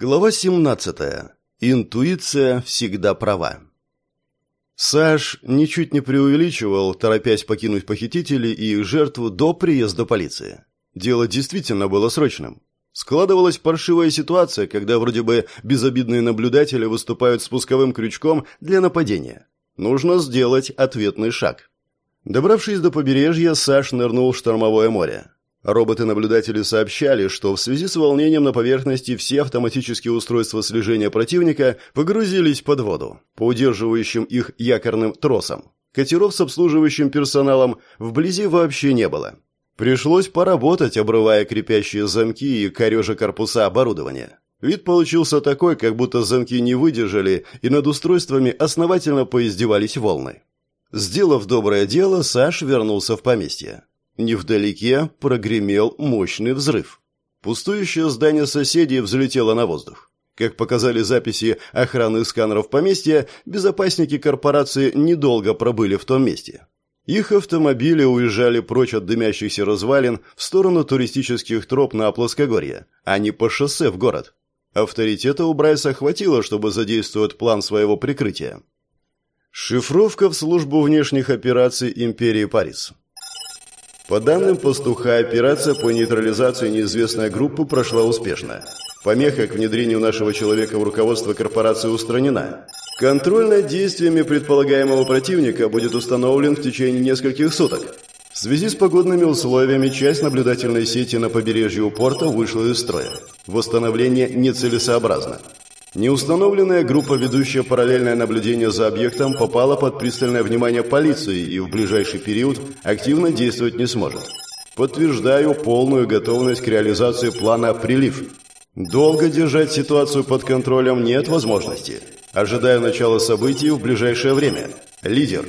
Глава 17. Интуиция всегда права. Саш ничуть не преувеличивал, торопясь покинуть похитителей и их жертву до приезда полиции. Дело действительно было срочным. Складывалась паршивая ситуация, когда вроде бы безобидные наблюдатели выступают спусковым крючком для нападения. Нужно сделать ответный шаг. Добравшись до побережья, Саш нырнул в штормовое море. Роботы-наблюдатели сообщали, что в связи с волнением на поверхности все автоматические устройства слежения противника погрузились под воду, по удерживающим их якорным тросам. Катеров с обслуживающим персоналом вблизи вообще не было. Пришлось поработать, обрывая крепящие замки и корежа корпуса оборудования. Вид получился такой, как будто замки не выдержали, и над устройствами основательно поиздевались волны. Сделав доброе дело, Саш вернулся в поместье. Невдалеке прогремел мощный взрыв. Пустующее здание соседей взлетело на воздух. Как показали записи охраны сканеров поместья, безопасники корпорации недолго пробыли в том месте. Их автомобили уезжали прочь от дымящихся развалин в сторону туристических троп на плоскогорье, а не по шоссе в город. Авторитета у Брайса хватило, чтобы задействовать план своего прикрытия. Шифровка в службу внешних операций империи Парис. По данным пастуха, операция по нейтрализации неизвестной группы прошла успешно. Помеха к внедрению нашего человека в руководство корпорации устранена. Контроль над действиями предполагаемого противника будет установлен в течение нескольких суток. В связи с погодными условиями часть наблюдательной сети на побережье у порта вышла из строя. Восстановление нецелесообразно. Неустановленная группа, ведущая параллельное наблюдение за объектом, попала под пристальное внимание полиции и в ближайший период активно действовать не сможет. Подтверждаю полную готовность к реализации плана «Прилив». Долго держать ситуацию под контролем нет возможности. Ожидаю начала событий в ближайшее время. Лидер.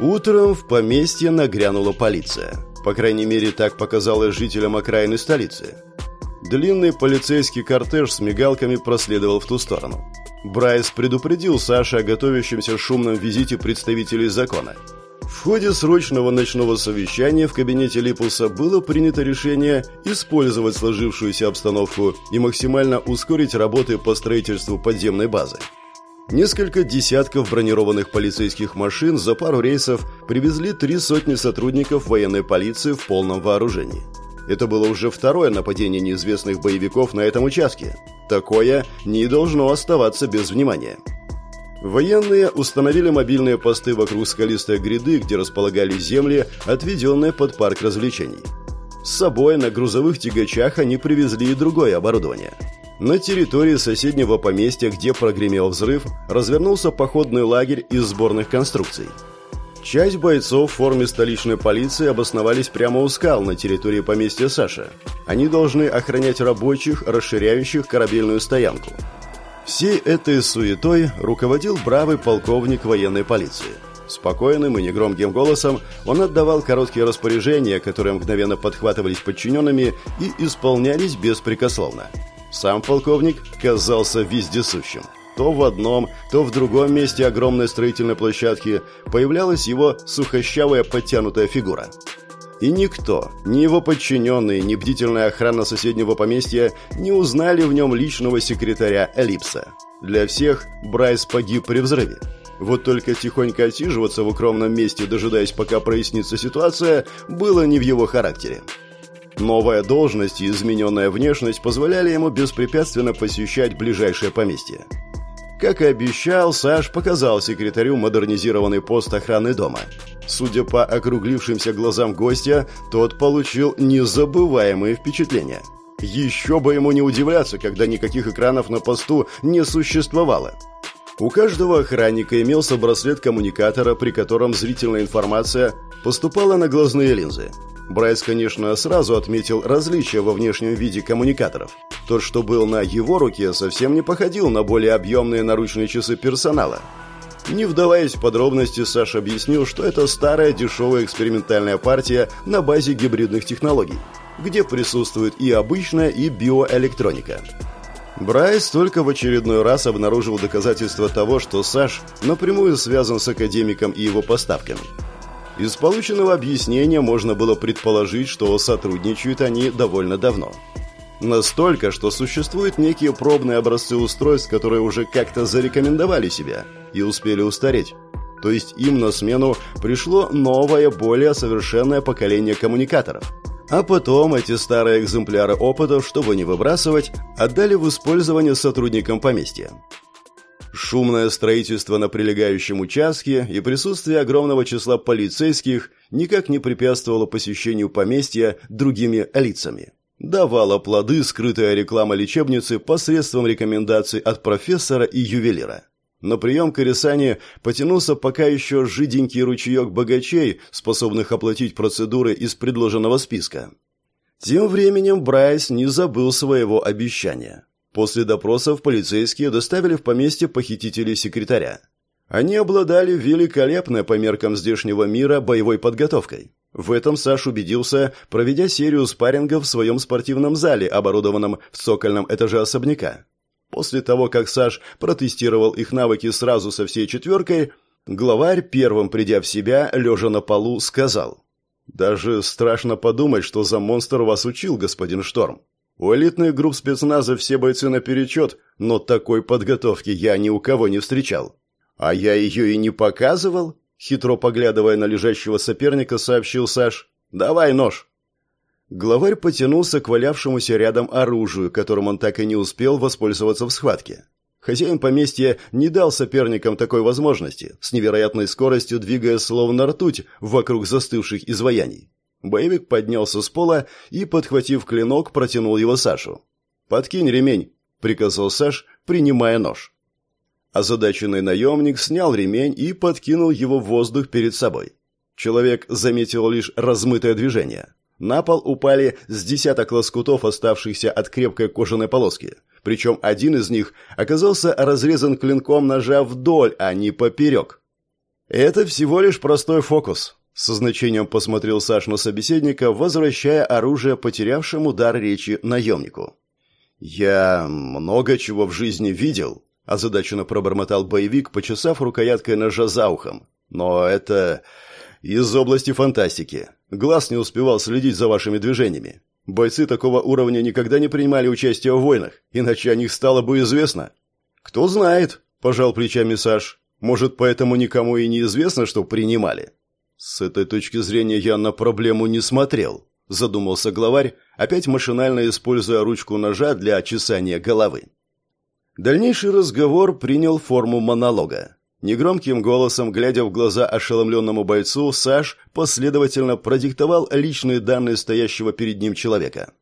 Утром в поместье нагрянула полиция. По крайней мере, так показалось жителям окраины столицы. Длинный полицейский кортеж с мигалками проследовал в ту сторону. Брайс предупредил Саша о готовящемся шумном визите представителей закона. В ходе срочного ночного совещания в кабинете Липуса было принято решение использовать сложившуюся обстановку и максимально ускорить работы по строительству подземной базы. Несколько десятков бронированных полицейских машин за пару рейсов привезли три сотни сотрудников военной полиции в полном вооружении. Это было уже второе нападение неизвестных боевиков на этом участке. Такое не должно оставаться без внимания. Военные установили мобильные посты вокруг скалистой гряды, где располагались земли, отведенные под парк развлечений. С собой на грузовых тягачах они привезли и другое оборудование. На территории соседнего поместья, где прогремел взрыв, развернулся походный лагерь из сборных конструкций – Часть бойцов в форме столичной полиции обосновались прямо у скал на территории поместья Саша. Они должны охранять рабочих, расширяющих корабельную стоянку. Всей этой суетой руководил бравый полковник военной полиции. Спокойным и негромким голосом он отдавал короткие распоряжения, которые мгновенно подхватывались подчиненными и исполнялись беспрекословно. Сам полковник казался вездесущим. То в одном, то в другом месте огромной строительной площадки появлялась его сухощавая подтянутая фигура. И никто, ни его подчиненные, ни бдительная охрана соседнего поместья не узнали в нем личного секретаря Эллипса. Для всех Брайс погиб при взрыве. Вот только тихонько отсиживаться в укромном месте, дожидаясь, пока прояснится ситуация, было не в его характере. Новая должность и измененная внешность позволяли ему беспрепятственно посещать ближайшее поместье. Как и обещал, Саш показал секретарю модернизированный пост охраны дома. Судя по округлившимся глазам гостя, тот получил незабываемые впечатления. Еще бы ему не удивляться, когда никаких экранов на посту не существовало. У каждого охранника имелся браслет коммуникатора, при котором зрительная информация поступала на глазные линзы. Брайс, конечно, сразу отметил различия во внешнем виде коммуникаторов. Тот, что был на его руке, совсем не походил на более объемные наручные часы персонала. Не вдаваясь в подробности, Саша объяснил, что это старая дешевая экспериментальная партия на базе гибридных технологий, где присутствует и обычная, и биоэлектроника. Брайс только в очередной раз обнаружил доказательства того, что Саш напрямую связан с академиком и его поставками. Из полученного объяснения можно было предположить, что сотрудничают они довольно давно. Настолько, что существуют некие пробные образцы устройств, которые уже как-то зарекомендовали себя и успели устареть. То есть им на смену пришло новое, более совершенное поколение коммуникаторов. А потом эти старые экземпляры опытов, чтобы не выбрасывать, отдали в использование сотрудникам поместья. Шумное строительство на прилегающем участке и присутствие огромного числа полицейских никак не препятствовало посещению поместья другими лицами. Давала плоды скрытая реклама лечебницы посредством рекомендаций от профессора и ювелира. На прием к Ирисане потянулся пока еще жиденький ручеек богачей, способных оплатить процедуры из предложенного списка. Тем временем Брайс не забыл своего обещания. После допросов полицейские доставили в поместье похитителей секретаря. Они обладали великолепной по меркам здешнего мира боевой подготовкой. В этом Саш убедился, проведя серию спаррингов в своем спортивном зале, оборудованном в цокольном этаже особняка. После того, как Саш протестировал их навыки сразу со всей четверкой, главарь, первым придя в себя, лежа на полу, сказал. «Даже страшно подумать, что за монстр вас учил, господин Шторм. У элитных групп спецназа все бойцы наперечет, но такой подготовки я ни у кого не встречал. А я ее и не показывал?» Хитро поглядывая на лежащего соперника, сообщил Саш. «Давай нож». Главарь потянулся к валявшемуся рядом оружию, которым он так и не успел воспользоваться в схватке. Хозяин поместья не дал соперникам такой возможности, с невероятной скоростью двигая словно ртуть вокруг застывших изваяний. Боевик поднялся с пола и, подхватив клинок, протянул его Сашу. «Подкинь ремень», — приказал Саш, принимая нож. Озадаченный наемник снял ремень и подкинул его в воздух перед собой. Человек заметил лишь размытое движение. На пол упали с десяток лоскутов, оставшихся от крепкой кожаной полоски. Причем один из них оказался разрезан клинком ножа вдоль, а не поперек. «Это всего лишь простой фокус», — со значением посмотрел Саш на собеседника, возвращая оружие потерявшему дар речи наемнику. «Я много чего в жизни видел», — озадаченно пробормотал боевик, почесав рукояткой ножа за ухом. «Но это из области фантастики. Глаз не успевал следить за вашими движениями. Бойцы такого уровня никогда не принимали участие в войнах, иначе о них стало бы известно. Кто знает, пожал плечами Саш. Может, поэтому никому и не известно, что принимали. С этой точки зрения я на проблему не смотрел, задумался главарь, опять машинально используя ручку ножа для чесания головы. Дальнейший разговор принял форму монолога. Негромким голосом, глядя в глаза ошеломленному бойцу, Саш последовательно продиктовал личные данные стоящего перед ним человека.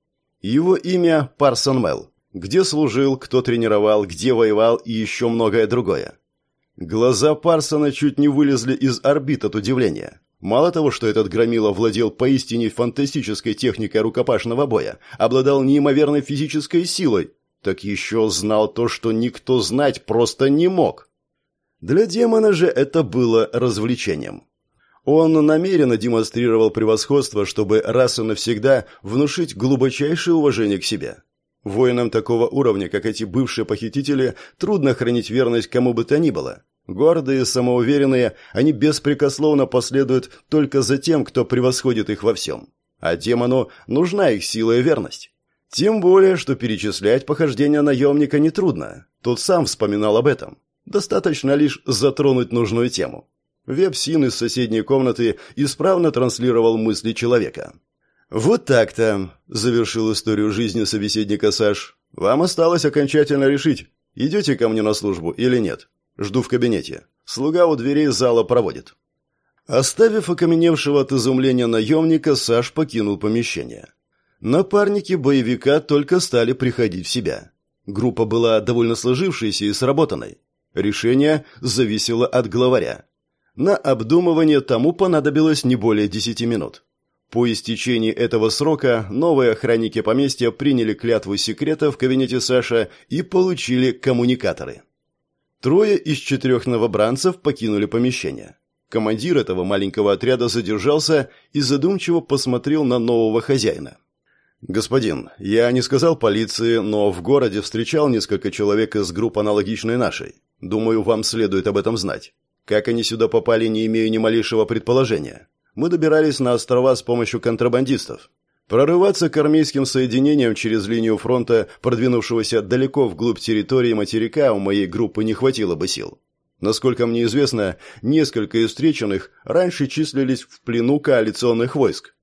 Его имя Парсон Мел. Где служил, кто тренировал, где воевал и еще многое другое. Глаза Парсона чуть не вылезли из орбит от удивления. Мало того, что этот громила владел поистине фантастической техникой рукопашного боя, обладал неимоверной физической силой, так еще знал то, что никто знать просто не мог. Для демона же это было развлечением. Он намеренно демонстрировал превосходство, чтобы раз и навсегда внушить глубочайшее уважение к себе. Воинам такого уровня, как эти бывшие похитители, трудно хранить верность кому бы то ни было. Гордые, самоуверенные, они беспрекословно последуют только за тем, кто превосходит их во всем. А демону нужна их сила и верность. Тем более, что перечислять похождения наемника нетрудно. Тот сам вспоминал об этом. Достаточно лишь затронуть нужную тему. Веб-син из соседней комнаты исправно транслировал мысли человека. «Вот так-то», — завершил историю жизни собеседника Саш. «Вам осталось окончательно решить, идете ко мне на службу или нет. Жду в кабинете. Слуга у дверей зала проводит». Оставив окаменевшего от изумления наемника, Саш покинул помещение. Напарники боевика только стали приходить в себя. Группа была довольно сложившейся и сработанной. Решение зависело от главаря. На обдумывание тому понадобилось не более десяти минут. По истечении этого срока новые охранники поместья приняли клятву секрета в кабинете Саша и получили коммуникаторы. Трое из четырех новобранцев покинули помещение. Командир этого маленького отряда задержался и задумчиво посмотрел на нового хозяина. «Господин, я не сказал полиции, но в городе встречал несколько человек из групп аналогичной нашей. Думаю, вам следует об этом знать. Как они сюда попали, не имею ни малейшего предположения. Мы добирались на острова с помощью контрабандистов. Прорываться к армейским соединениям через линию фронта, продвинувшегося далеко вглубь территории материка, у моей группы не хватило бы сил. Насколько мне известно, несколько из встреченных раньше числились в плену коалиционных войск.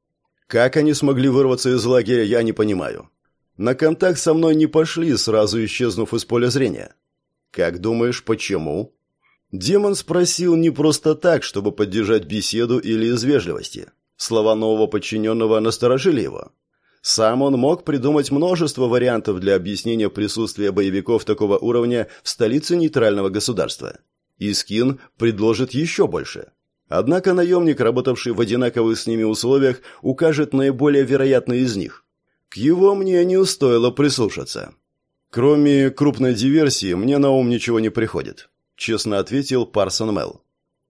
Как они смогли вырваться из лагеря, я не понимаю. На контакт со мной не пошли, сразу исчезнув из поля зрения. Как думаешь, почему? Демон спросил не просто так, чтобы поддержать беседу или из вежливости. Слова нового подчиненного насторожили его. Сам он мог придумать множество вариантов для объяснения присутствия боевиков такого уровня в столице нейтрального государства. Искин предложит еще больше. Однако наемник, работавший в одинаковых с ними условиях, укажет наиболее вероятный из них. К его мнению стоило прислушаться. Кроме крупной диверсии, мне на ум ничего не приходит, честно ответил Парсон Мел.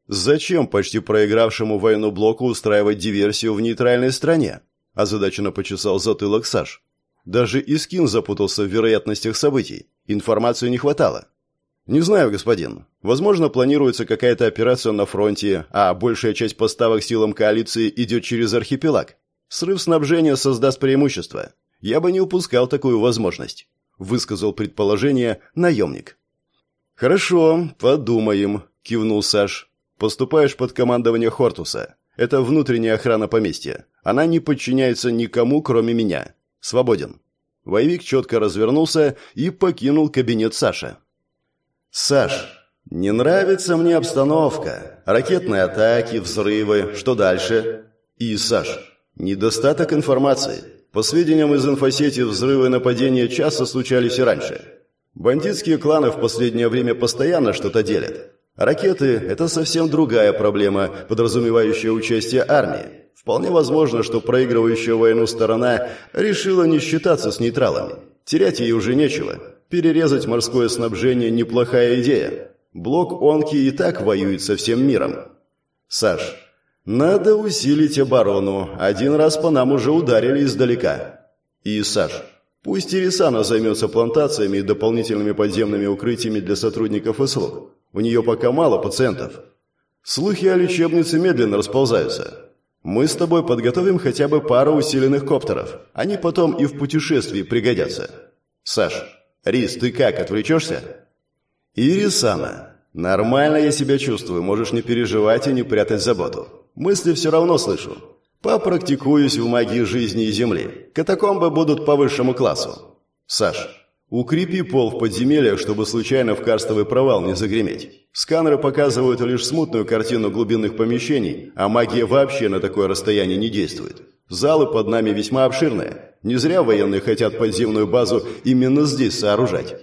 Зачем почти проигравшему войну блоку устраивать диверсию в нейтральной стране? Озадаченно почесал затылок Саш. Даже Искин запутался в вероятностях событий. Информации не хватало. «Не знаю, господин. Возможно, планируется какая-то операция на фронте, а большая часть поставок силам коалиции идет через архипелаг. Срыв снабжения создаст преимущество. Я бы не упускал такую возможность», — высказал предположение наемник. «Хорошо, подумаем», — кивнул Саш. «Поступаешь под командование Хортуса. Это внутренняя охрана поместья. Она не подчиняется никому, кроме меня. Свободен». Воевик четко развернулся и покинул кабинет Саша. «Саш, не нравится мне обстановка. Ракетные атаки, взрывы. Что дальше?» «И, Саш, недостаток информации. По сведениям из инфосети, взрывы и нападения часто случались и раньше. Бандитские кланы в последнее время постоянно что-то делят. Ракеты – это совсем другая проблема, подразумевающая участие армии. Вполне возможно, что проигрывающая войну сторона решила не считаться с нейтралами. Терять ей уже нечего. Перерезать морское снабжение – неплохая идея. Блок Онки и так воюет со всем миром. Саш, надо усилить оборону. Один раз по нам уже ударили издалека. И, Саш, пусть Ирисана займется плантациями и дополнительными подземными укрытиями для сотрудников слуг. У нее пока мало пациентов. Слухи о лечебнице медленно расползаются. Мы с тобой подготовим хотя бы пару усиленных коптеров. Они потом и в путешествии пригодятся. Саш, «Рис, ты как, отвлечешься?» «Ирисана, нормально я себя чувствую, можешь не переживать и не прятать заботу. Мысли все равно слышу. Попрактикуюсь в магии жизни и земли. Катакомбы будут по высшему классу. Саш, укрепи пол в подземельях, чтобы случайно в карстовый провал не загреметь. Сканеры показывают лишь смутную картину глубинных помещений, а магия вообще на такое расстояние не действует. Залы под нами весьма обширные. Не зря военные хотят подземную базу именно здесь сооружать.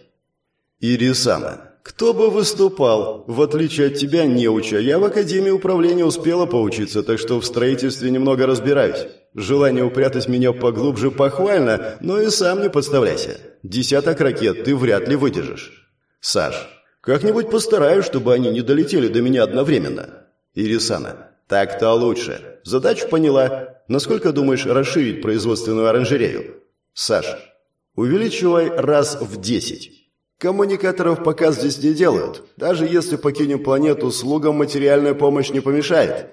Ирисана, кто бы выступал? В отличие от тебя, неуча, я в Академии управления успела поучиться, так что в строительстве немного разбираюсь. Желание упрятать меня поглубже похвально, но и сам не подставляйся. Десяток ракет ты вряд ли выдержишь. Саш, как-нибудь постараюсь, чтобы они не долетели до меня одновременно. Ирисана, так-то лучше. Задачу поняла. Насколько думаешь расширить производственную оранжерею? Саш, увеличивай раз в десять. Коммуникаторов пока здесь не делают. Даже если покинем планету, слугам материальная помощь не помешает.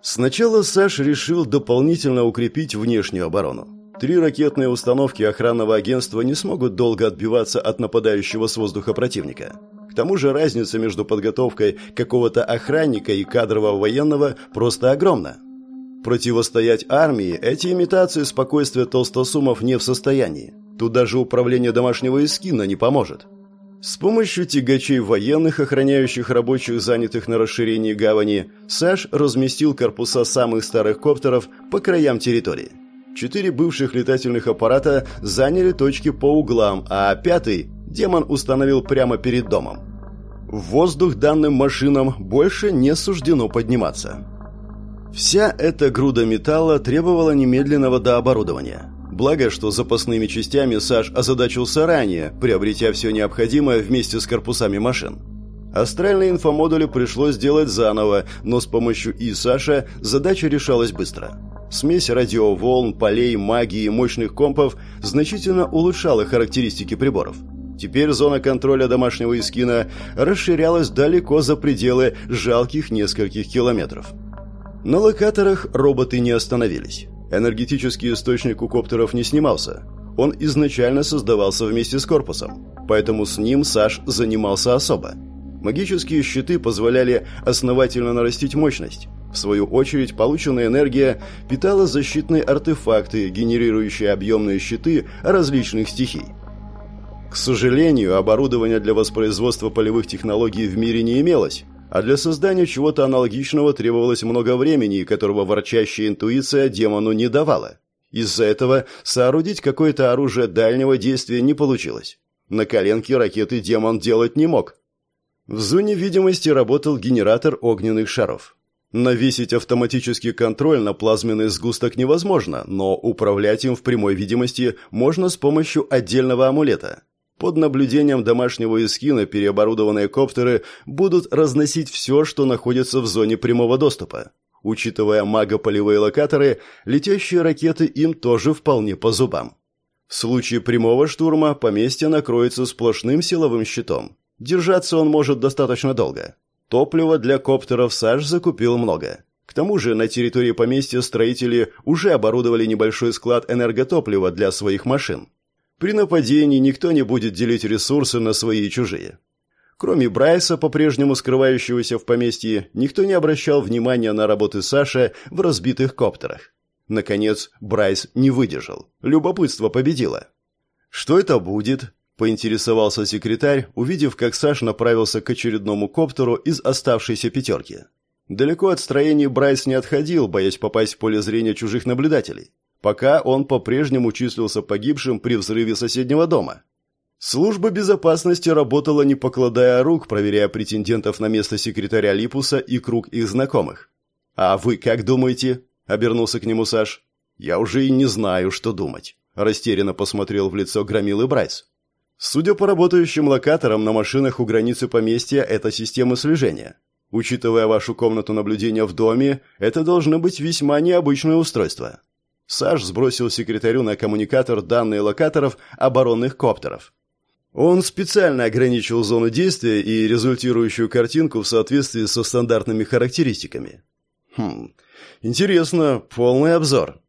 Сначала Саш решил дополнительно укрепить внешнюю оборону. Три ракетные установки охранного агентства не смогут долго отбиваться от нападающего с воздуха противника. К тому же разница между подготовкой какого-то охранника и кадрового военного просто огромна. Противостоять армии эти имитации спокойствия толстосумов не в состоянии. Тут даже управление домашнего эскина не поможет. С помощью тягачей военных, охраняющих рабочих, занятых на расширении гавани, Саш разместил корпуса самых старых коптеров по краям территории. Четыре бывших летательных аппарата заняли точки по углам, а пятый демон установил прямо перед домом. В воздух данным машинам больше не суждено подниматься. Вся эта груда металла требовала немедленного дооборудования. Благо, что запасными частями Саш озадачился ранее, приобретя все необходимое вместе с корпусами машин. Астральные инфомодули пришлось сделать заново, но с помощью И Саша задача решалась быстро. Смесь радиоволн, полей, магии и мощных компов значительно улучшала характеристики приборов. Теперь зона контроля домашнего искина расширялась далеко за пределы жалких нескольких километров. На локаторах роботы не остановились. Энергетический источник у коптеров не снимался. Он изначально создавался вместе с корпусом, поэтому с ним Саш занимался особо. Магические щиты позволяли основательно нарастить мощность. В свою очередь, полученная энергия питала защитные артефакты, генерирующие объемные щиты различных стихий. К сожалению, оборудования для воспроизводства полевых технологий в мире не имелось, а для создания чего-то аналогичного требовалось много времени, которого ворчащая интуиция демону не давала. Из-за этого соорудить какое-то оружие дальнего действия не получилось. На коленке ракеты демон делать не мог. В зоне видимости работал генератор огненных шаров. Навесить автоматический контроль на плазменный сгусток невозможно, но управлять им в прямой видимости можно с помощью отдельного амулета. Под наблюдением домашнего эскина переоборудованные коптеры будут разносить все, что находится в зоне прямого доступа. Учитывая магополевые локаторы, летящие ракеты им тоже вполне по зубам. В случае прямого штурма поместье накроется сплошным силовым щитом. Держаться он может достаточно долго. Топлива для коптеров Саш закупил много. К тому же на территории поместья строители уже оборудовали небольшой склад энерготоплива для своих машин. При нападении никто не будет делить ресурсы на свои и чужие. Кроме Брайса, по-прежнему скрывающегося в поместье, никто не обращал внимания на работы Саши в разбитых коптерах. Наконец, Брайс не выдержал. Любопытство победило. «Что это будет?» – поинтересовался секретарь, увидев, как Саш направился к очередному коптеру из оставшейся пятерки. Далеко от строений Брайс не отходил, боясь попасть в поле зрения чужих наблюдателей пока он по-прежнему числился погибшим при взрыве соседнего дома. Служба безопасности работала не покладая рук, проверяя претендентов на место секретаря Липуса и круг их знакомых. «А вы как думаете?» – обернулся к нему Саш. «Я уже и не знаю, что думать», – растерянно посмотрел в лицо Громилы Брайс. «Судя по работающим локаторам на машинах у границы поместья, это система слежения. Учитывая вашу комнату наблюдения в доме, это должно быть весьма необычное устройство. Саш сбросил секретарю на коммуникатор данные локаторов оборонных коптеров. Он специально ограничил зону действия и результирующую картинку в соответствии со стандартными характеристиками. Хм, интересно, полный обзор.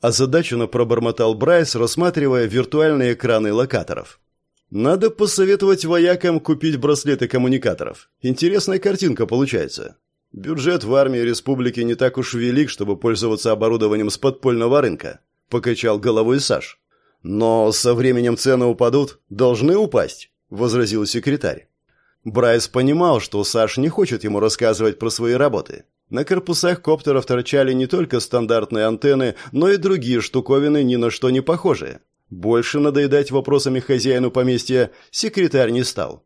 Озадаченно пробормотал Брайс, рассматривая виртуальные экраны локаторов. Надо посоветовать воякам купить браслеты коммуникаторов. Интересная картинка получается. Бюджет в армии республики не так уж велик, чтобы пользоваться оборудованием с подпольного рынка, покачал головой Саш. Но со временем цены упадут, должны упасть, возразил секретарь. Брайс понимал, что Саш не хочет ему рассказывать про свои работы. На корпусах коптеров торчали не только стандартные антенны, но и другие штуковины ни на что не похожие. Больше надоедать вопросами хозяину поместья секретарь не стал.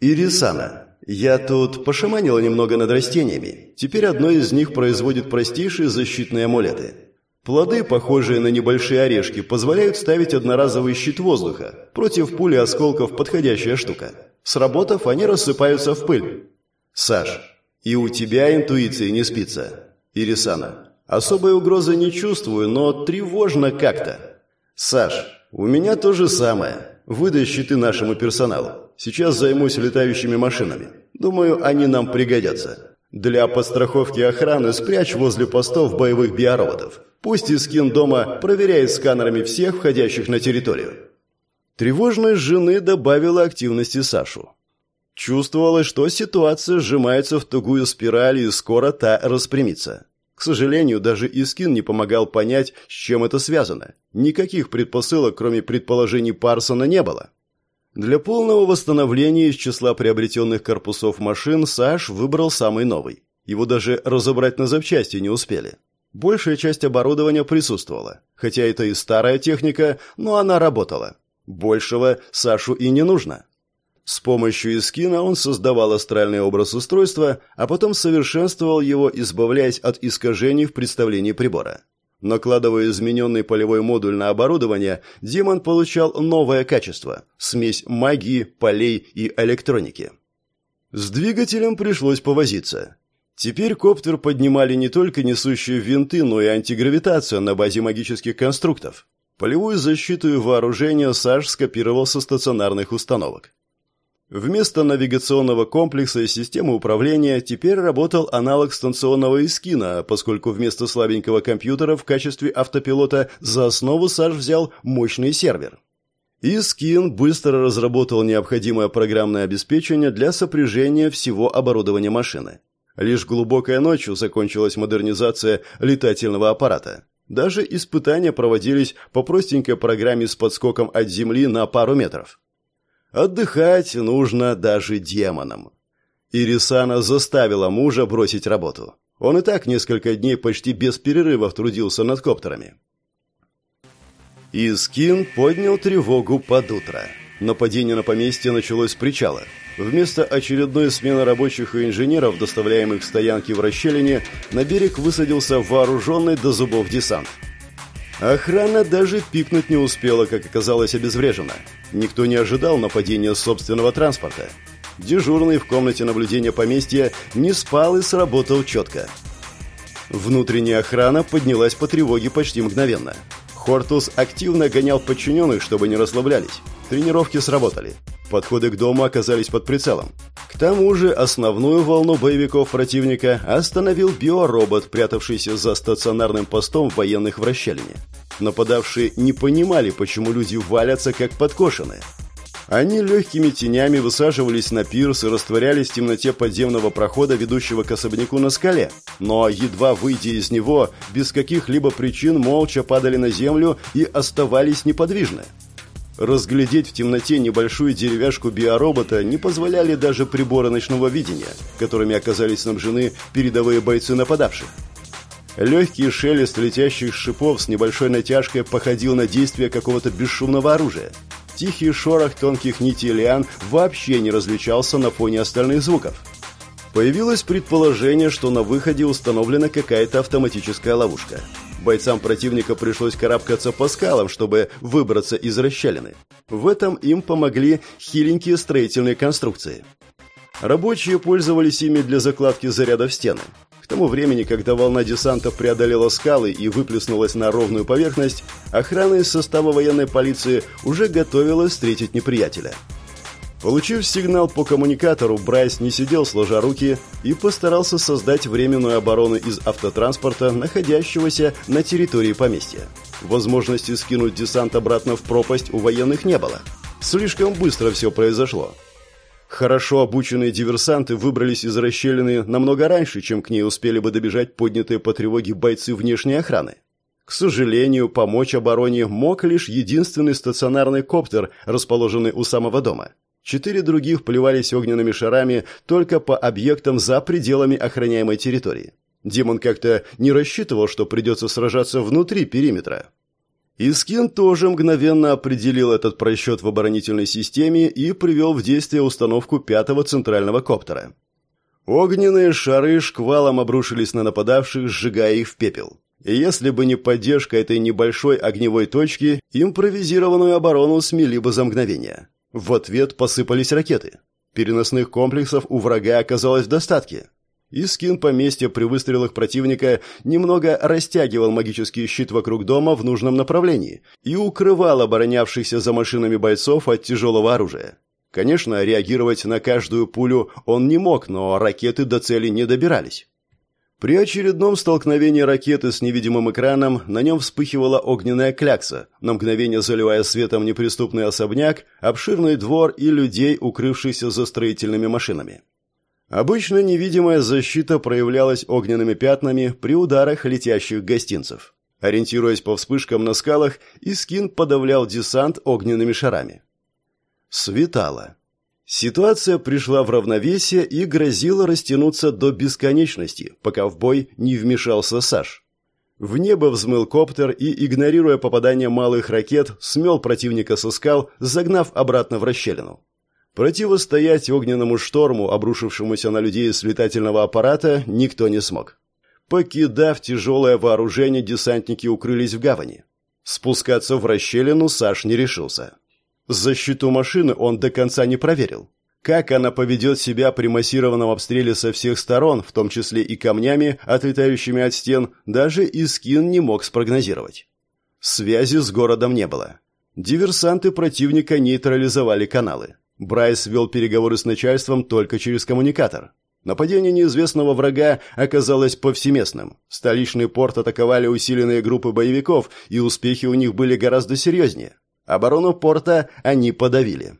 «Ирисана, я тут пошаманила немного над растениями. Теперь одно из них производит простейшие защитные амулеты. Плоды, похожие на небольшие орешки, позволяют ставить одноразовый щит воздуха. Против пули осколков подходящая штука. Сработав, они рассыпаются в пыль. Саш, и у тебя интуиция не спится. Ирисана, особой угрозы не чувствую, но тревожно как-то. Саш, у меня то же самое. Выдай щиты нашему персоналу. Сейчас займусь летающими машинами. Думаю, они нам пригодятся. Для подстраховки охраны спрячь возле постов боевых биороботов. Пусть Искин дома проверяет сканерами всех входящих на территорию. Тревожность жены добавила активности Сашу. Чувствовалось, что ситуация сжимается в тугую спираль и скоро та распрямится. К сожалению, даже Искин не помогал понять, с чем это связано. Никаких предпосылок, кроме предположений Парсона, не было. Для полного восстановления из числа приобретенных корпусов машин Саш выбрал самый новый. Его даже разобрать на запчасти не успели. Большая часть оборудования присутствовала. Хотя это и старая техника, но она работала. Большего Сашу и не нужно. С помощью эскина он создавал астральный образ устройства, а потом совершенствовал его, избавляясь от искажений в представлении прибора. Накладывая измененный полевой модуль на оборудование, демон получал новое качество – смесь магии, полей и электроники. С двигателем пришлось повозиться. Теперь коптер поднимали не только несущие винты, но и антигравитацию на базе магических конструктов. Полевую защиту и вооружение Саш скопировал со стационарных установок. Вместо навигационного комплекса и системы управления теперь работал аналог станционного Искина, поскольку вместо слабенького компьютера в качестве автопилота за основу Саш взял мощный сервер. Искин быстро разработал необходимое программное обеспечение для сопряжения всего оборудования машины. Лишь глубокой ночью закончилась модернизация летательного аппарата. Даже испытания проводились по простенькой программе с подскоком от Земли на пару метров. Отдыхать нужно даже демонам. Ирисана заставила мужа бросить работу. Он и так несколько дней почти без перерывов трудился над коптерами. Искин поднял тревогу под утро. Нападение на поместье началось с причала. Вместо очередной смены рабочих и инженеров, доставляемых к стоянке в расщелине, на берег высадился вооруженный до зубов десант. Охрана даже пикнуть не успела, как оказалось обезврежена. Никто не ожидал нападения собственного транспорта. Дежурный в комнате наблюдения поместья не спал и сработал четко. Внутренняя охрана поднялась по тревоге почти мгновенно. Хортус активно гонял подчиненных, чтобы не расслаблялись. Тренировки сработали. Подходы к дому оказались под прицелом. К тому же основную волну боевиков противника остановил биоробот, прятавшийся за стационарным постом военных в расщелине. Нападавшие не понимали, почему люди валятся как подкошенные. Они легкими тенями высаживались на пирс и растворялись в темноте подземного прохода, ведущего к особняку на скале. Но, едва выйдя из него, без каких-либо причин молча падали на землю и оставались неподвижны. Разглядеть в темноте небольшую деревяшку биоробота не позволяли даже приборы ночного видения, которыми оказались снабжены передовые бойцы нападавших. Легкий шелест летящих шипов с небольшой натяжкой походил на действие какого-то бесшумного оружия. Тихий шорох тонких нитей лиан вообще не различался на фоне остальных звуков. Появилось предположение, что на выходе установлена какая-то автоматическая ловушка – Бойцам противника пришлось карабкаться по скалам, чтобы выбраться из расщелины. В этом им помогли хиленькие строительные конструкции. Рабочие пользовались ими для закладки заряда в стены. К тому времени, когда волна десанта преодолела скалы и выплеснулась на ровную поверхность, охрана из состава военной полиции уже готовилась встретить неприятеля – Получив сигнал по коммуникатору, Брайс не сидел сложа руки и постарался создать временную оборону из автотранспорта, находящегося на территории поместья. Возможности скинуть десант обратно в пропасть у военных не было. Слишком быстро все произошло. Хорошо обученные диверсанты выбрались из расщелины намного раньше, чем к ней успели бы добежать поднятые по тревоге бойцы внешней охраны. К сожалению, помочь обороне мог лишь единственный стационарный коптер, расположенный у самого дома. Четыре других плевались огненными шарами только по объектам за пределами охраняемой территории. Демон как-то не рассчитывал, что придется сражаться внутри периметра. Искин тоже мгновенно определил этот просчет в оборонительной системе и привел в действие установку пятого центрального коптера. Огненные шары шквалом обрушились на нападавших, сжигая их в пепел. Если бы не поддержка этой небольшой огневой точки, импровизированную оборону смели бы за мгновение. В ответ посыпались ракеты. Переносных комплексов у врага оказалось в достатке. Искин поместья при выстрелах противника немного растягивал магический щит вокруг дома в нужном направлении и укрывал оборонявшихся за машинами бойцов от тяжелого оружия. Конечно, реагировать на каждую пулю он не мог, но ракеты до цели не добирались. При очередном столкновении ракеты с невидимым экраном на нем вспыхивала огненная клякса, на мгновение заливая светом неприступный особняк, обширный двор и людей, укрывшихся за строительными машинами. Обычно невидимая защита проявлялась огненными пятнами при ударах летящих гостинцев. Ориентируясь по вспышкам на скалах, Искин подавлял десант огненными шарами. Светало. Ситуация пришла в равновесие и грозила растянуться до бесконечности, пока в бой не вмешался Саш. В небо взмыл коптер и, игнорируя попадание малых ракет, смел противника со скал, загнав обратно в расщелину. Противостоять огненному шторму, обрушившемуся на людей с летательного аппарата, никто не смог. Покидав тяжелое вооружение, десантники укрылись в гавани. Спускаться в расщелину Саш не решился. Защиту машины он до конца не проверил. Как она поведет себя при массированном обстреле со всех сторон, в том числе и камнями, отлетающими от стен, даже Искин не мог спрогнозировать. Связи с городом не было. Диверсанты противника нейтрализовали каналы. Брайс вел переговоры с начальством только через коммуникатор. Нападение неизвестного врага оказалось повсеместным. Столичный порт атаковали усиленные группы боевиков, и успехи у них были гораздо серьезнее. Оборону порта они подавили.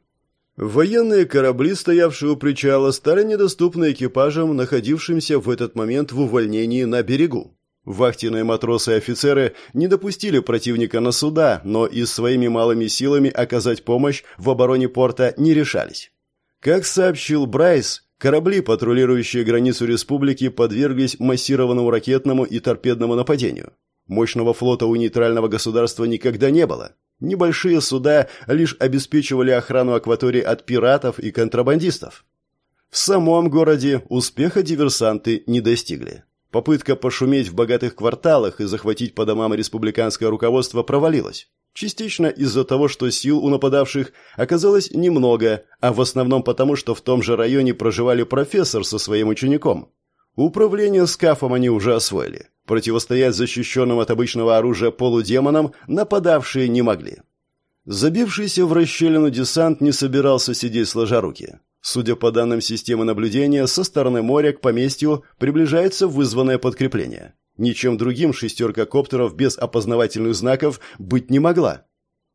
Военные корабли, стоявшие у причала, стали недоступны экипажам, находившимся в этот момент в увольнении на берегу. Вахтенные матросы и офицеры не допустили противника на суда, но и своими малыми силами оказать помощь в обороне порта не решались. Как сообщил Брайс, корабли, патрулирующие границу республики, подверглись массированному ракетному и торпедному нападению. Мощного флота у нейтрального государства никогда не было. Небольшие суда лишь обеспечивали охрану акватории от пиратов и контрабандистов. В самом городе успеха диверсанты не достигли. Попытка пошуметь в богатых кварталах и захватить по домам республиканское руководство провалилась. Частично из-за того, что сил у нападавших оказалось немного, а в основном потому, что в том же районе проживали профессор со своим учеником. Управление скафом они уже освоили. Противостоять защищенным от обычного оружия полудемонам нападавшие не могли. Забившийся в расщелину десант не собирался сидеть сложа руки. Судя по данным системы наблюдения, со стороны моря к поместью приближается вызванное подкрепление. Ничем другим шестерка коптеров без опознавательных знаков быть не могла.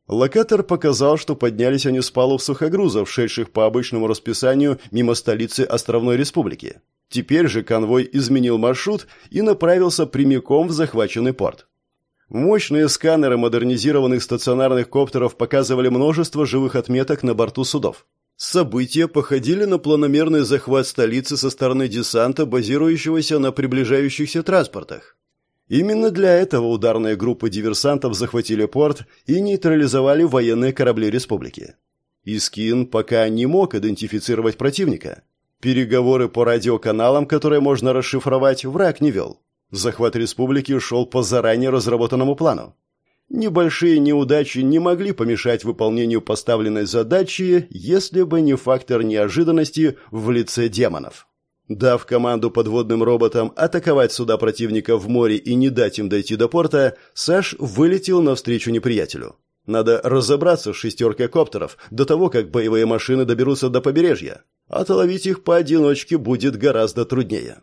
Локатор показал, что поднялись они с палуб сухогрузов, шедших по обычному расписанию мимо столицы Островной Республики. Теперь же конвой изменил маршрут и направился прямиком в захваченный порт. Мощные сканеры модернизированных стационарных коптеров показывали множество живых отметок на борту судов. События походили на планомерный захват столицы со стороны десанта, базирующегося на приближающихся транспортах. Именно для этого ударные группы диверсантов захватили порт и нейтрализовали военные корабли республики. Искин пока не мог идентифицировать противника, Переговоры по радиоканалам, которые можно расшифровать, враг не вел. Захват республики шел по заранее разработанному плану. Небольшие неудачи не могли помешать выполнению поставленной задачи, если бы не фактор неожиданности в лице демонов. Дав команду подводным роботам атаковать суда противника в море и не дать им дойти до порта, Саш вылетел навстречу неприятелю. Надо разобраться с шестеркой коптеров до того, как боевые машины доберутся до побережья. Отловить их поодиночке будет гораздо труднее.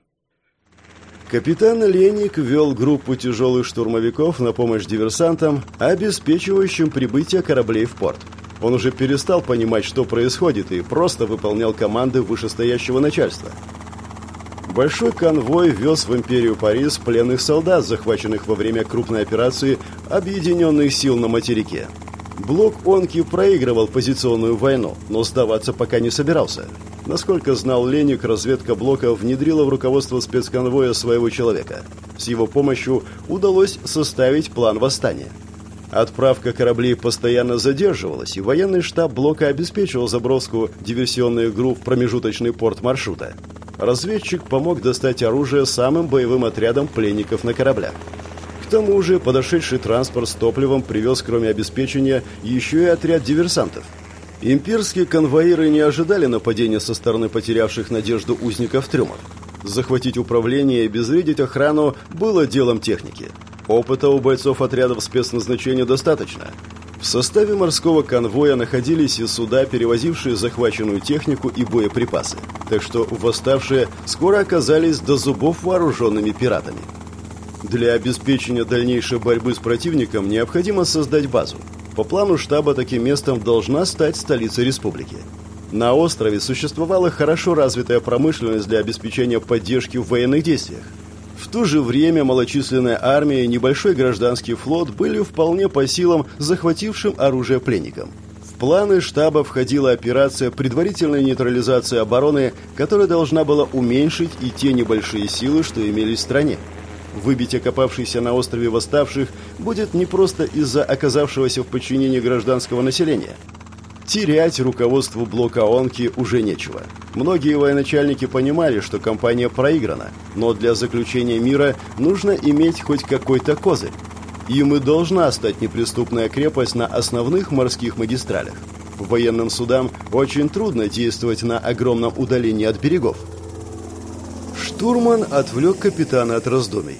Капитан Леник вел группу тяжелых штурмовиков на помощь диверсантам, обеспечивающим прибытие кораблей в порт. Он уже перестал понимать, что происходит, и просто выполнял команды вышестоящего начальства. Большой конвой вез в империю Парис пленных солдат, захваченных во время крупной операции объединенных сил на материке. Блок Онки проигрывал позиционную войну, но сдаваться пока не собирался. Насколько знал Леник, разведка блока внедрила в руководство спецконвоя своего человека. С его помощью удалось составить план восстания. Отправка кораблей постоянно задерживалась, и военный штаб блока обеспечивал Забровскую диверсионную игру в промежуточный порт маршрута. Разведчик помог достать оружие самым боевым отрядам пленников на кораблях. К тому же подошедший транспорт с топливом привез, кроме обеспечения, еще и отряд диверсантов. Имперские конвоиры не ожидали нападения со стороны потерявших надежду узников трюмов. Захватить управление и обезвредить охрану было делом техники. Опыта у бойцов отрядов спецназначения достаточно – в составе морского конвоя находились и суда, перевозившие захваченную технику и боеприпасы. Так что восставшие скоро оказались до зубов вооруженными пиратами. Для обеспечения дальнейшей борьбы с противником необходимо создать базу. По плану штаба таким местом должна стать столица республики. На острове существовала хорошо развитая промышленность для обеспечения поддержки в военных действиях. В то же время малочисленная армия и небольшой гражданский флот были вполне по силам захватившим оружие пленникам. В планы штаба входила операция предварительной нейтрализации обороны, которая должна была уменьшить и те небольшие силы, что имелись в стране. Выбить окопавшихся на острове восставших будет не просто из-за оказавшегося в подчинении гражданского населения – Терять руководству блока Онки уже нечего. Многие военачальники понимали, что компания проиграна, но для заключения мира нужно иметь хоть какой-то козырь. Им и должна стать неприступная крепость на основных морских магистралях. Военным судам очень трудно действовать на огромном удалении от берегов. Штурман отвлек капитана от раздумий.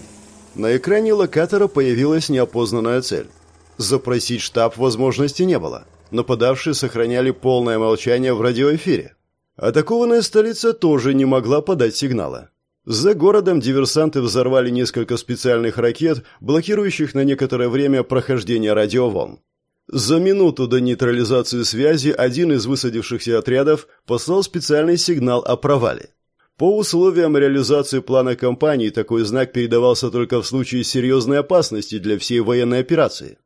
На экране локатора появилась неопознанная цель. Запросить штаб возможности не было. Нападавшие сохраняли полное молчание в радиоэфире. Атакованная столица тоже не могла подать сигнала. За городом диверсанты взорвали несколько специальных ракет, блокирующих на некоторое время прохождение радиоволн. За минуту до нейтрализации связи один из высадившихся отрядов послал специальный сигнал о провале. По условиям реализации плана кампании такой знак передавался только в случае серьезной опасности для всей военной операции.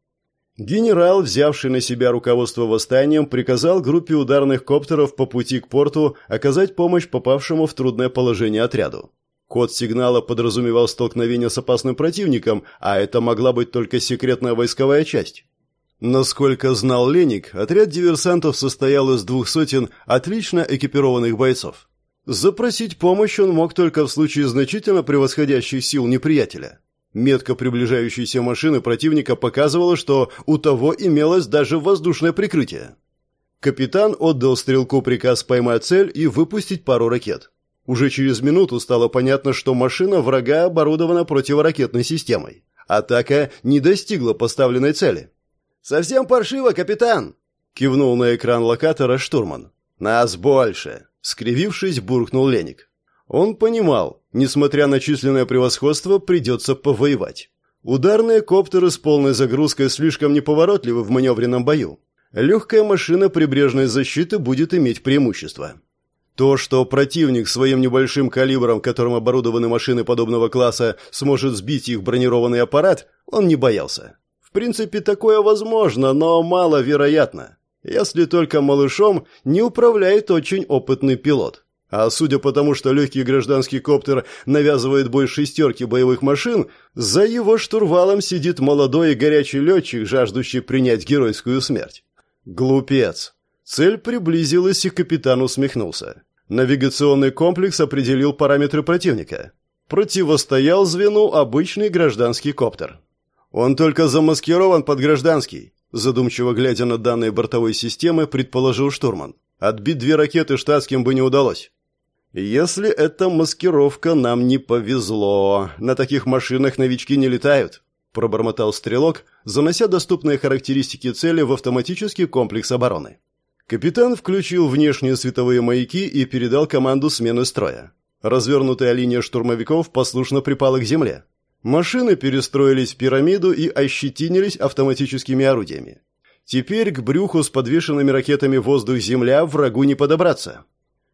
Генерал, взявший на себя руководство восстанием, приказал группе ударных коптеров по пути к порту оказать помощь попавшему в трудное положение отряду. Код сигнала подразумевал столкновение с опасным противником, а это могла быть только секретная войсковая часть. Насколько знал Леник, отряд диверсантов состоял из двух сотен отлично экипированных бойцов. Запросить помощь он мог только в случае значительно превосходящих сил неприятеля. Метка приближающейся машины противника показывала, что у того имелось даже воздушное прикрытие. Капитан отдал стрелку приказ поймать цель и выпустить пару ракет. Уже через минуту стало понятно, что машина врага оборудована противоракетной системой. Атака не достигла поставленной цели. «Совсем паршиво, капитан!» — кивнул на экран локатора штурман. «Нас больше!» — скривившись, буркнул Леник. Он понимал, несмотря на численное превосходство, придется повоевать. Ударные коптеры с полной загрузкой слишком неповоротливы в маневренном бою. Легкая машина прибрежной защиты будет иметь преимущество. То, что противник своим небольшим калибром, которым оборудованы машины подобного класса, сможет сбить их бронированный аппарат, он не боялся. В принципе, такое возможно, но маловероятно. Если только малышом не управляет очень опытный пилот. А судя по тому, что легкий гражданский коптер навязывает бой шестерки боевых машин, за его штурвалом сидит молодой и горячий летчик, жаждущий принять геройскую смерть. Глупец. Цель приблизилась, и капитан усмехнулся. Навигационный комплекс определил параметры противника. Противостоял звену обычный гражданский коптер. Он только замаскирован под гражданский, задумчиво глядя на данные бортовой системы, предположил штурман. Отбить две ракеты штатским бы не удалось. Если это маскировка, нам не повезло. На таких машинах новички не летают, пробормотал стрелок, занося доступные характеристики цели в автоматический комплекс обороны. Капитан включил внешние световые маяки и передал команду смены строя. Развернутая линия штурмовиков послушно припала к земле. Машины перестроились в пирамиду и ощетинились автоматическими орудиями. Теперь к брюху с подвешенными ракетами воздух-земля врагу не подобраться.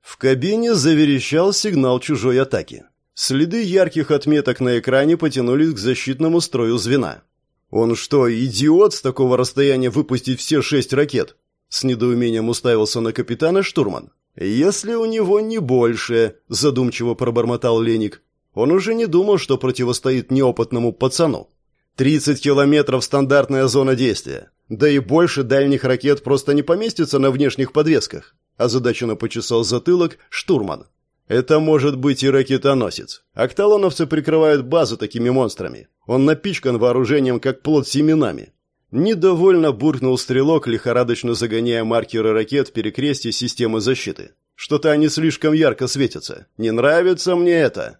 В кабине заверещал сигнал чужой атаки. Следы ярких отметок на экране потянулись к защитному строю звена. Он что, идиот с такого расстояния выпустить все шесть ракет? С недоумением уставился на капитана штурман. «Если у него не больше», – задумчиво пробормотал Леник. Он уже не думал, что противостоит неопытному пацану. «Тридцать километров – стандартная зона действия. Да и больше дальних ракет просто не поместится на внешних подвесках», – озадаченно почесал затылок штурман. «Это может быть и ракетоносец. Окталоновцы прикрывают базу такими монстрами. Он напичкан вооружением, как плод семенами. Недовольно буркнул стрелок, лихорадочно загоняя маркеры ракет в перекрестие системы защиты. Что-то они слишком ярко светятся. Не нравится мне это.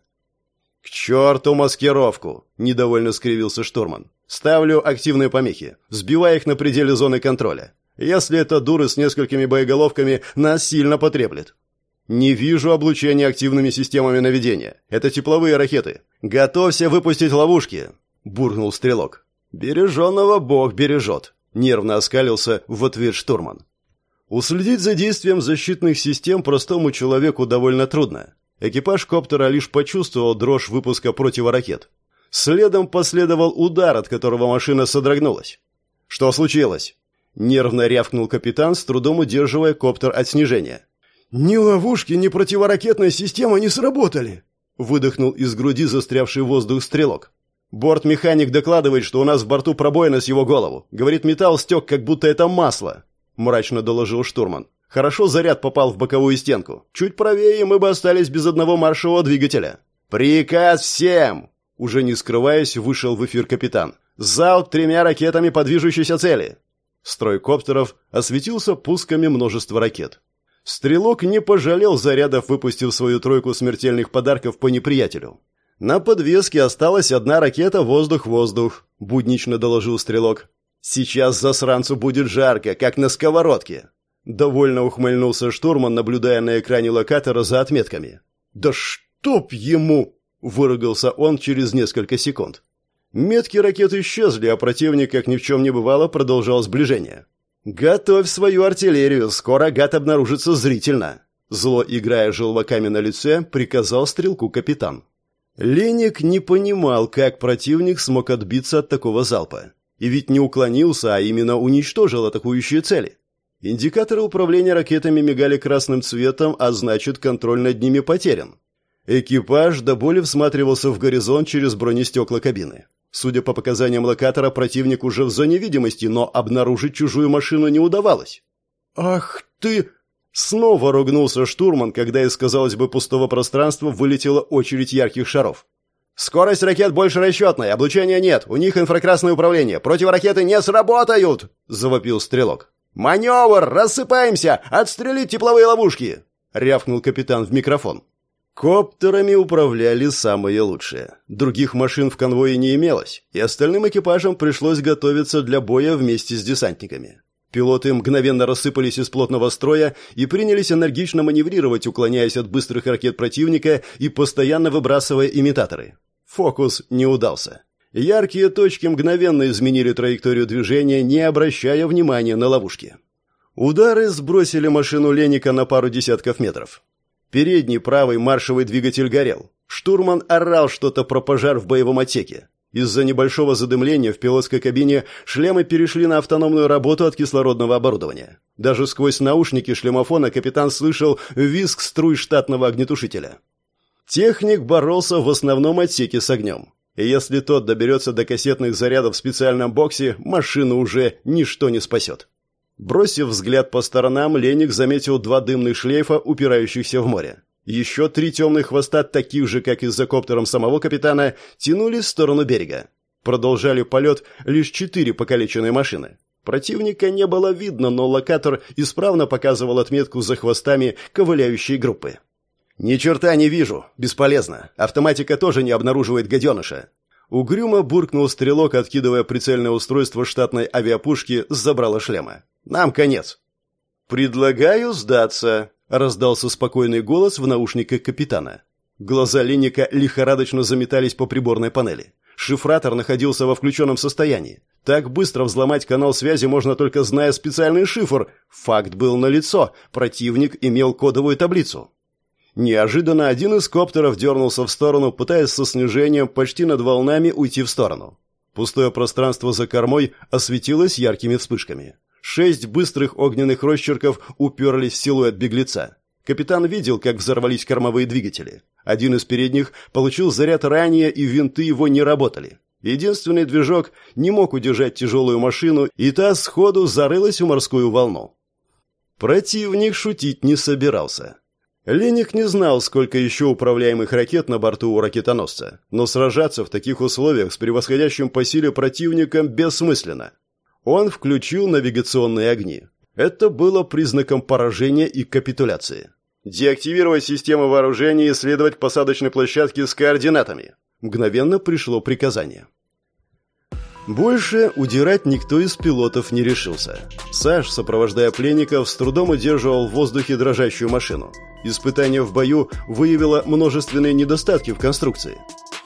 К черту маскировку! Недовольно скривился штурман. Ставлю активные помехи, сбивая их на пределе зоны контроля. Если это дуры с несколькими боеголовками, нас сильно потреплет. Не вижу облучения активными системами наведения. Это тепловые ракеты. Готовься выпустить ловушки, буркнул стрелок. «Береженного Бог бережет», — нервно оскалился в ответ штурман. Уследить за действием защитных систем простому человеку довольно трудно. Экипаж коптера лишь почувствовал дрожь выпуска противоракет. Следом последовал удар, от которого машина содрогнулась. «Что случилось?» Нервно рявкнул капитан, с трудом удерживая коптер от снижения. «Ни ловушки, ни противоракетная система не сработали!» Выдохнул из груди застрявший воздух стрелок. Бортмеханик докладывает, что у нас в борту пробоина с его голову. Говорит, металл стек, как будто это масло. Мрачно доложил штурман. Хорошо заряд попал в боковую стенку. Чуть правее мы бы остались без одного маршевого двигателя. Приказ всем! Уже не скрываясь, вышел в эфир капитан. Залп тремя ракетами по движущейся цели. Строй коптеров осветился пусками множества ракет. Стрелок не пожалел зарядов, выпустив свою тройку смертельных подарков по неприятелю. На подвеске осталась одна ракета воздух-воздух, буднично доложил стрелок. Сейчас засранцу будет жарко, как на сковородке. Довольно ухмыльнулся штурман, наблюдая на экране локатора за отметками. «Да чтоб ему!» – выругался он через несколько секунд. Метки ракет исчезли, а противник, как ни в чем не бывало, продолжал сближение. «Готовь свою артиллерию, скоро гад обнаружится зрительно!» Зло, играя желваками на лице, приказал стрелку капитан. Леник не понимал, как противник смог отбиться от такого залпа. И ведь не уклонился, а именно уничтожил атакующие цели. Индикаторы управления ракетами мигали красным цветом, а значит, контроль над ними потерян. Экипаж до боли всматривался в горизонт через бронестекла кабины. Судя по показаниям локатора, противник уже в зоне видимости, но обнаружить чужую машину не удавалось. «Ах ты!» Снова ругнулся штурман, когда из, казалось бы, пустого пространства вылетела очередь ярких шаров. «Скорость ракет больше расчетной, облучения нет, у них инфракрасное управление, противоракеты не сработают!» – завопил стрелок. «Маневр! Рассыпаемся! Отстрелить тепловые ловушки!» – рявкнул капитан в микрофон. Коптерами управляли самые лучшие. Других машин в конвое не имелось, и остальным экипажам пришлось готовиться для боя вместе с десантниками. Пилоты мгновенно рассыпались из плотного строя и принялись энергично маневрировать, уклоняясь от быстрых ракет противника и постоянно выбрасывая имитаторы. Фокус не удался. Яркие точки мгновенно изменили траекторию движения, не обращая внимания на ловушки. Удары сбросили машину Леника на пару десятков метров. Передний правый маршевый двигатель горел. Штурман орал что-то про пожар в боевом отсеке. Из-за небольшого задымления в пилотской кабине шлемы перешли на автономную работу от кислородного оборудования. Даже сквозь наушники шлемофона капитан слышал визг струй штатного огнетушителя. Техник боролся в основном отсеке с огнем. И если тот доберется до кассетных зарядов в специальном боксе, машину уже ничто не спасет. Бросив взгляд по сторонам, Леник заметил два дымных шлейфа, упирающихся в море. Еще три темных хвоста, таких же, как и за коптером самого капитана, тянулись в сторону берега. Продолжали полет лишь четыре покалеченные машины. Противника не было видно, но локатор исправно показывал отметку за хвостами ковыляющей группы. «Ни черта не вижу. Бесполезно. Автоматика тоже не обнаруживает гаденыша». Угрюмо буркнул стрелок, откидывая прицельное устройство штатной авиапушки с забрала шлема. «Нам конец». «Предлагаю сдаться», — раздался спокойный голос в наушниках капитана. Глаза Леника лихорадочно заметались по приборной панели. Шифратор находился во включенном состоянии. Так быстро взломать канал связи можно только зная специальный шифр. Факт был налицо. Противник имел кодовую таблицу. Неожиданно один из коптеров дернулся в сторону, пытаясь со снижением почти над волнами уйти в сторону. Пустое пространство за кормой осветилось яркими вспышками. Шесть быстрых огненных росчерков уперлись в силуэт беглеца. Капитан видел, как взорвались кормовые двигатели. Один из передних получил заряд ранее, и винты его не работали. Единственный движок не мог удержать тяжелую машину, и та сходу зарылась в морскую волну. Противник шутить не собирался. Леник не знал, сколько еще управляемых ракет на борту у ракетоносца, но сражаться в таких условиях с превосходящим по силе противником бессмысленно. Он включил навигационные огни. Это было признаком поражения и капитуляции. «Деактивировать систему вооружения и исследовать посадочной площадки с координатами». Мгновенно пришло приказание. Больше удирать никто из пилотов не решился. Саш, сопровождая пленников, с трудом удерживал в воздухе дрожащую машину. Испытание в бою выявило множественные недостатки в конструкции.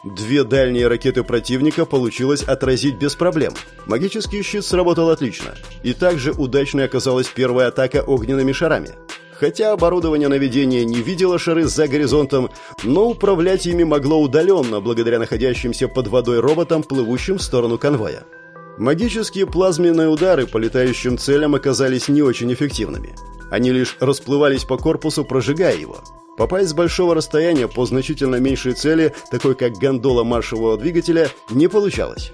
Две дальние ракеты противника получилось отразить без проблем. Магический щит сработал отлично. И также удачной оказалась первая атака огненными шарами. Хотя оборудование наведения не видело шары за горизонтом, но управлять ими могло удаленно, благодаря находящимся под водой роботам, плывущим в сторону конвоя. Магические плазменные удары по летающим целям оказались не очень эффективными. Они лишь расплывались по корпусу, прожигая его. Попасть с большого расстояния по значительно меньшей цели, такой как гондола маршевого двигателя, не получалось.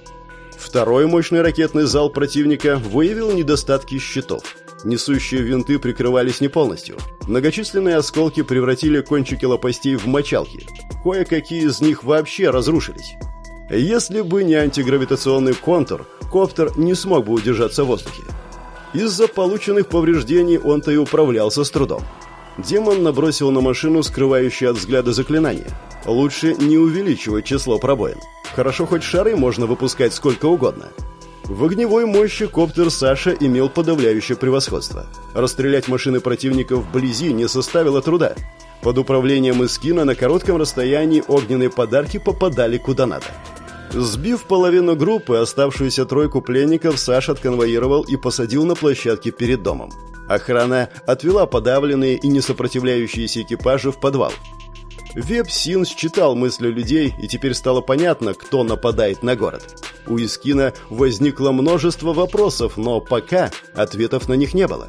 Второй мощный ракетный зал противника выявил недостатки щитов. Несущие винты прикрывались не полностью. Многочисленные осколки превратили кончики лопастей в мочалки. Кое-какие из них вообще разрушились. Если бы не антигравитационный контур, коптер не смог бы удержаться в воздухе. Из-за полученных повреждений он-то и управлялся с трудом. Демон набросил на машину скрывающее от взгляда заклинание. Лучше не увеличивать число пробоин. Хорошо, хоть шары можно выпускать сколько угодно. В огневой мощи коптер Саша имел подавляющее превосходство. Расстрелять машины противников вблизи не составило труда. Под управлением Искина на коротком расстоянии огненные подарки попадали куда надо. Сбив половину группы, оставшуюся тройку пленников, Саша отконвоировал и посадил на площадке перед домом. Охрана отвела подавленные и несопротивляющиеся экипажи в подвал. Веб Син считал мысли людей, и теперь стало понятно, кто нападает на город. У Искина возникло множество вопросов, но пока ответов на них не было.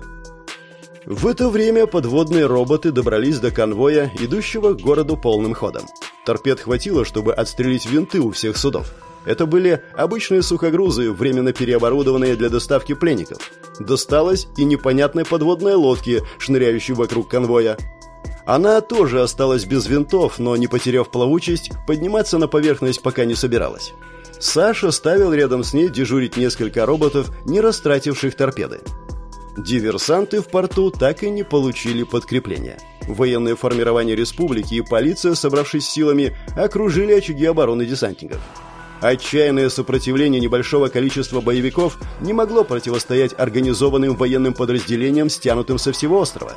В это время подводные роботы добрались до конвоя, идущего к городу полным ходом. Торпед хватило, чтобы отстрелить винты у всех судов. Это были обычные сухогрузы, временно переоборудованные для доставки пленников. Досталось и непонятной подводной лодке, шныряющей вокруг конвоя. Она тоже осталась без винтов, но, не потеряв плавучесть, подниматься на поверхность пока не собиралась. Саша ставил рядом с ней дежурить несколько роботов, не растративших торпеды. Диверсанты в порту так и не получили подкрепления. Военные формирования республики и полиция, собравшись силами, окружили очаги обороны десантников. Отчаянное сопротивление небольшого количества боевиков не могло противостоять организованным военным подразделениям, стянутым со всего острова.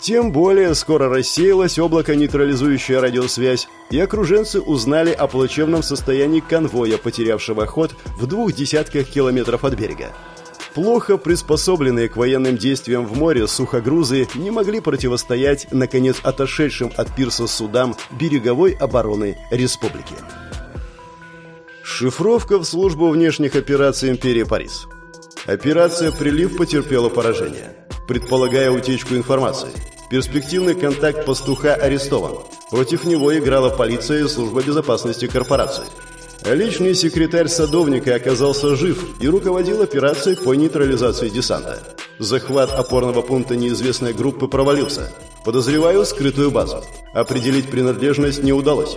Тем более скоро рассеялось облако, нейтрализующее радиосвязь, и окруженцы узнали о плачевном состоянии конвоя, потерявшего ход в двух десятках километров от берега. Плохо приспособленные к военным действиям в море сухогрузы не могли противостоять, наконец, отошедшим от пирса судам береговой обороны республики. Шифровка в службу внешних операций империи Парис. Операция «Прилив» потерпела поражение. Предполагая утечку информации, перспективный контакт пастуха арестован. Против него играла полиция и служба безопасности корпорации. Личный секретарь садовника оказался жив и руководил операцией по нейтрализации десанта. Захват опорного пункта неизвестной группы провалился. Подозреваю скрытую базу. Определить принадлежность не удалось.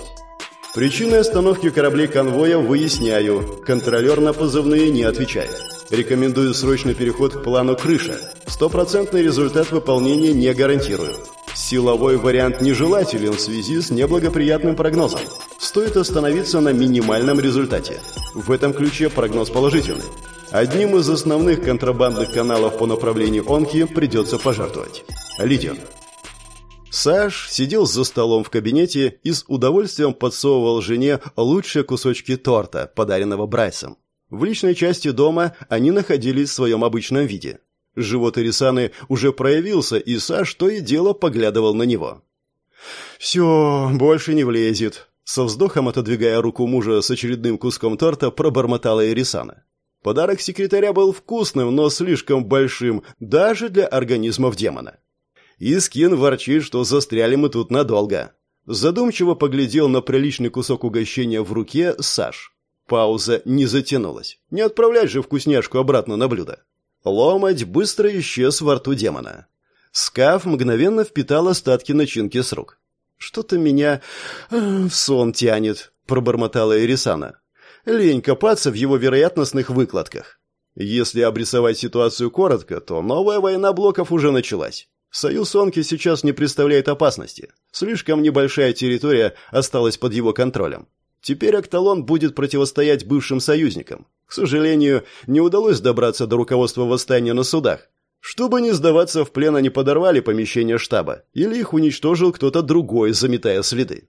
Причины остановки кораблей конвоя выясняю. Контролер на позывные не отвечает. Рекомендую срочный переход к плану «Крыша». Стопроцентный результат выполнения не гарантирую. Силовой вариант нежелателен в связи с неблагоприятным прогнозом. Стоит остановиться на минимальном результате. В этом ключе прогноз положительный. Одним из основных контрабандных каналов по направлению Онки придется пожертвовать. Лидер. Саш сидел за столом в кабинете и с удовольствием подсовывал жене лучшие кусочки торта, подаренного Брайсом. В личной части дома они находились в своем обычном виде. Живот Ирисаны уже проявился, и Саш то и дело поглядывал на него. «Все, больше не влезет», — со вздохом отодвигая руку мужа с очередным куском торта, пробормотала Ирисана. Подарок секретаря был вкусным, но слишком большим, даже для организмов демона. Искин ворчит, что застряли мы тут надолго. Задумчиво поглядел на приличный кусок угощения в руке Саш. Пауза не затянулась. Не отправлять же вкусняшку обратно на блюдо. Ломать быстро исчез во рту демона. Скаф мгновенно впитал остатки начинки с рук. «Что-то меня э, в сон тянет», — пробормотала Эрисана. «Лень копаться в его вероятностных выкладках». Если обрисовать ситуацию коротко, то новая война блоков уже началась. Союз Онки сейчас не представляет опасности. Слишком небольшая территория осталась под его контролем. Теперь Акталон будет противостоять бывшим союзникам. К сожалению, не удалось добраться до руководства восстания на судах. Чтобы не сдаваться в плен, они подорвали помещение штаба, или их уничтожил кто-то другой, заметая следы.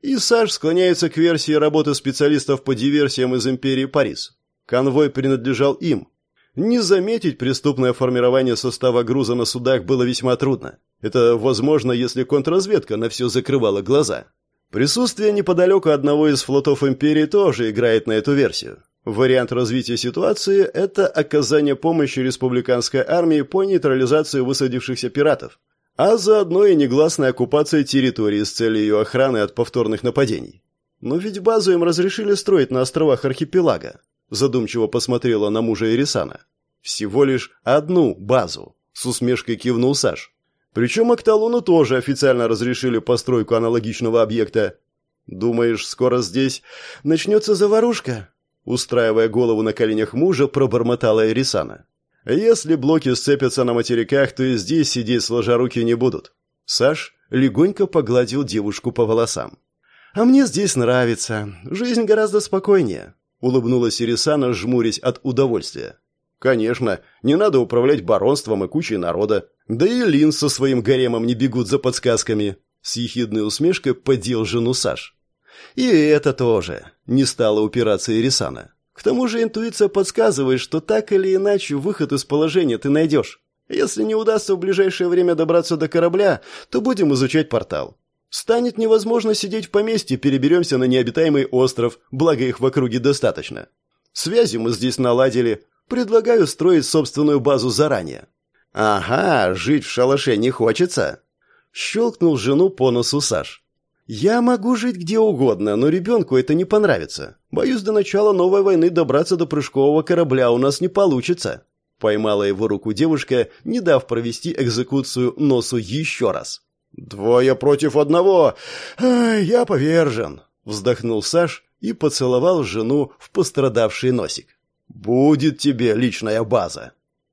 И Саш склоняется к версии работы специалистов по диверсиям из империи Парис. Конвой принадлежал им. Не заметить преступное формирование состава груза на судах было весьма трудно. Это возможно, если контрразведка на все закрывала глаза. Присутствие неподалеку одного из флотов империи тоже играет на эту версию. Вариант развития ситуации – это оказание помощи республиканской армии по нейтрализации высадившихся пиратов, а заодно и негласная оккупация территории с целью ее охраны от повторных нападений. Но ведь базу им разрешили строить на островах архипелага. Задумчиво посмотрела на мужа Ирисана. Всего лишь одну базу. С усмешкой кивнул Саш. Причем Акталуну тоже официально разрешили постройку аналогичного объекта. Думаешь, скоро здесь начнется заварушка? Устраивая голову на коленях мужа, пробормотала Эрисана. «Если блоки сцепятся на материках, то и здесь сидеть сложа руки не будут». Саш легонько погладил девушку по волосам. «А мне здесь нравится. Жизнь гораздо спокойнее». улыбнулась Ирисана, жмурясь от удовольствия. Конечно, не надо управлять баронством и кучей народа. Да и Лин со своим гаремом не бегут за подсказками. С ехидной усмешкой подел жену Саш. И это тоже. Не стала упираться Ирисана. К тому же интуиция подсказывает, что так или иначе выход из положения ты найдешь. Если не удастся в ближайшее время добраться до корабля, то будем изучать портал. Станет невозможно сидеть в поместье, переберемся на необитаемый остров, благо их в округе достаточно. Связи мы здесь наладили. Предлагаю строить собственную базу заранее. Ага, жить в шалаше не хочется. Щелкнул жену по носу Саш. «Я могу жить где угодно, но ребенку это не понравится. Боюсь, до начала новой войны добраться до прыжкового корабля у нас не получится». Поймала его руку девушка, не дав провести экзекуцию носу еще раз. «Двое против одного! Ай, я повержен!» Вздохнул Саш и поцеловал жену в пострадавший носик. «Будет тебе личная база!»